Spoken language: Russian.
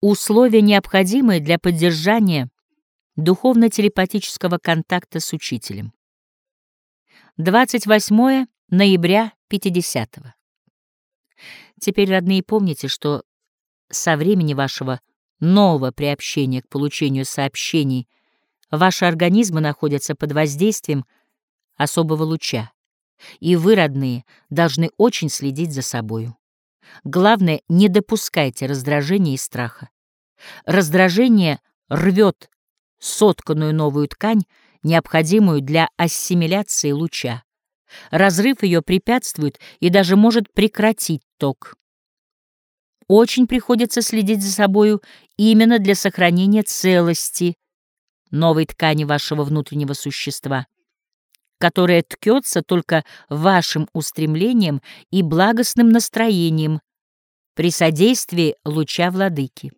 условия, необходимые для поддержания духовно-телепатического контакта с учителем. 28 ноября 50 -го. Теперь, родные, помните, что со времени вашего нового приобщения к получению сообщений ваши организмы находятся под воздействием особого луча, и вы, родные, должны очень следить за собою. Главное, не допускайте раздражения и страха. Раздражение рвет сотканную новую ткань, необходимую для ассимиляции луча. Разрыв ее препятствует и даже может прекратить ток. Очень приходится следить за собою именно для сохранения целости новой ткани вашего внутреннего существа, которая ткется только вашим устремлением и благостным настроением при содействии луча владыки.